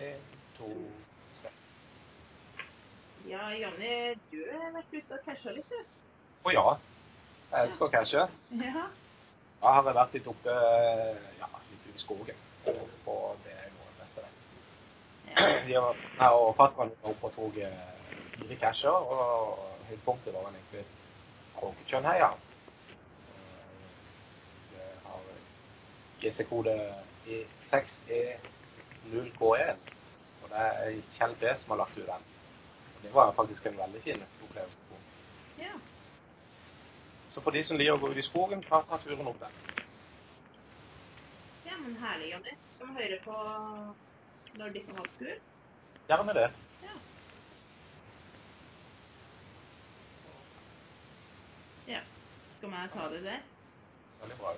En, to, tre. Ja, Jonny, du har vært ute og casha litt, du. Å ja. Jeg elsker å cashe. Ja. Da har vært litt oppe ja, litt ute i skogen. Og det er noe mest det jeg vet. ja. Jeg og fatter'n var oppe og tok eh, fire casher, og høydepunktet var egentlig Kråketjønnheia. Eh, Det har GC-kode E6E0K1. Og det er Kjell B som har lagt ut den. Og det var faktisk en veldig fin opplevelse. ja. Så for de som liker å gå ut i skogen, ta, turen opp der. Ja, men herlig, Jonny. Skal vi høre på når de får hatt tur? Gjerne det. Ja. Ja. Skal vi ta det der? Veldig bra.